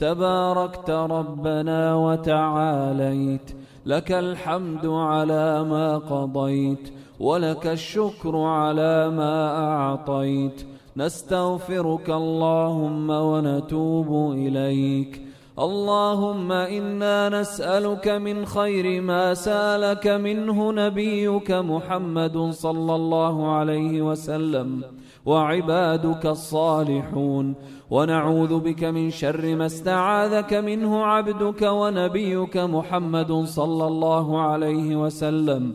تباركت ربنا وتعاليت. لك الحمد على ما قضيت ولك الشكر على ما أعطيت. نستغفرك اللهم ونتوب إليك. اللهم إنا نسألك من خير ما سألك منه نبيك محمد صلى الله عليه وسلم وعبادك الصالحون ونعوذ بك من شر ما استعاذك منه عبدك ونبيك محمد صلى الله عليه وسلم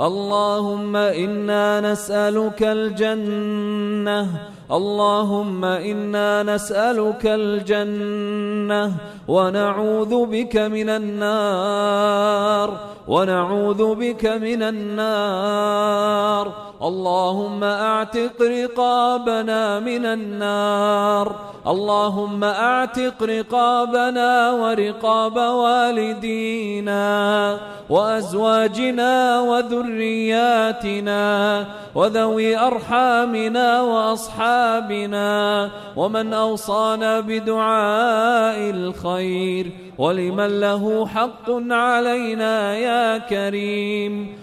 اللهم إنا نسألك الجنة. اللهم إنا نسألك الجنة. ونعوذ بك من النار. ونعوذ بك من النار. اللهم اعتق رقابنا من النار. اللهم اعتق رقابنا ورقاب والدينا وأزواجنا وذرياتنا وذوي أرحامنا وأصحابنا ومن أوصانا بدعاء الخير ولمن له حق علينا يا كريم.